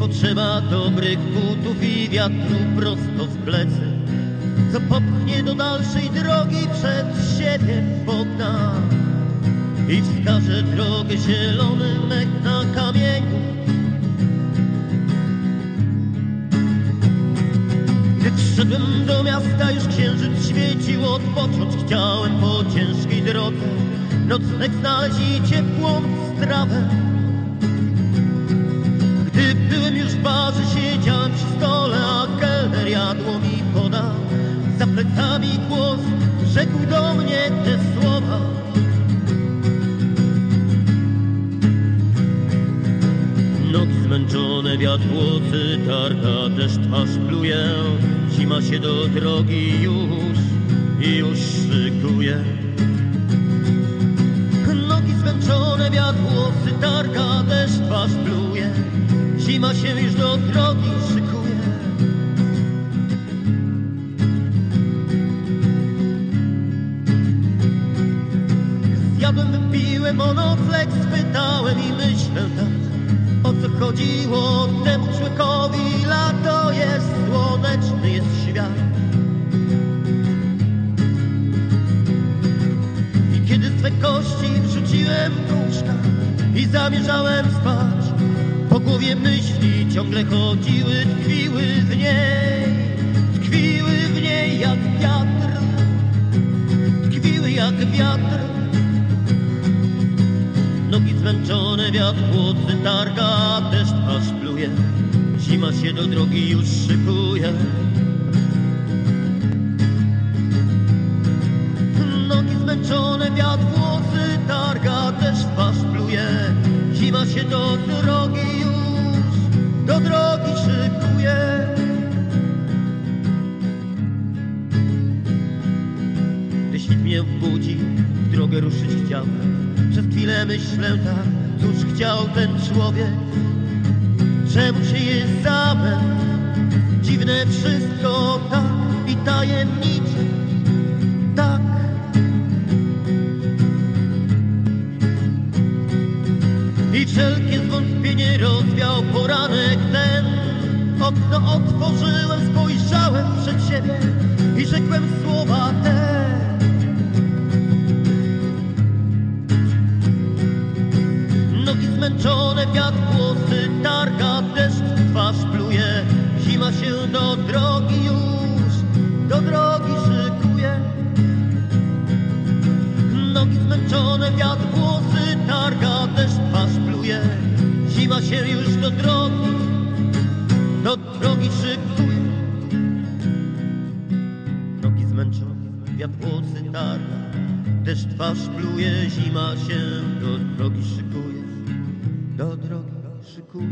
potrzeba dobrych butów i wiatru prosto w plecy, co popchnie do dalszej drogi przed siebie pogna i wskaże drogę zielony mech na kamieniu. Gdy wszedłem do miasta, już księżyc świecił, odpocząć chciałem po ciężkiej drodze. Nocleg znaleźć i ciepłą strawę. Jadło mi. Za plecami głos rzekł do mnie te słowa. Nogi zmęczone, wiatr włosy targa, deszcz twarz pluje. Zima się do drogi już i już szykuje. Nogi zmęczone, wiatr włosy targa, deszcz twarz pluje. Zima się już do drogi wypiłem, o nocleg spytałem i myślę tak. O co chodziło temu człowiekowi? Lato jest, słoneczny jest świat. I kiedy swe kości wrzuciłem łóżka i zamierzałem spać, po głowie myśli ciągle chodziły, tkwiły w niej, tkwiły w niej jak wiatr, tkwiły jak wiatr. Nogi zmęczone, wiatr włosy targa, deszcz aż pluje. Zima się do drogi już szykuje. Nogi zmęczone, wiatr włosy targa, deszcz aż pluje. Zima się do drogi już, do drogi szykuje. Gdy świt mnie budzi, w drogę ruszyć chciałem. Przez chwilę myślę tak, cóż chciał ten człowiek, czemu się jest zamęt? Dziwne wszystko tak i tajemnicze, tak. I wszelkie zwątpienie rozwiał poranek ten. Okno otworzyłem, spojrzałem przed siebie i rzekłem słowa te. Zmęczone, wiatr włosy targa, deszcz twarz pluje. Zima się do drogi już, do drogi szykuje. Nogi zmęczone, wiatr włosy targa, deszcz twarz pluje. Zima się już do drogi, do drogi szykuje. Nogi zmęczone, wiatr włosy targa, deszcz twarz pluje. Zima się do drogi szykuje, do drogi szykuję.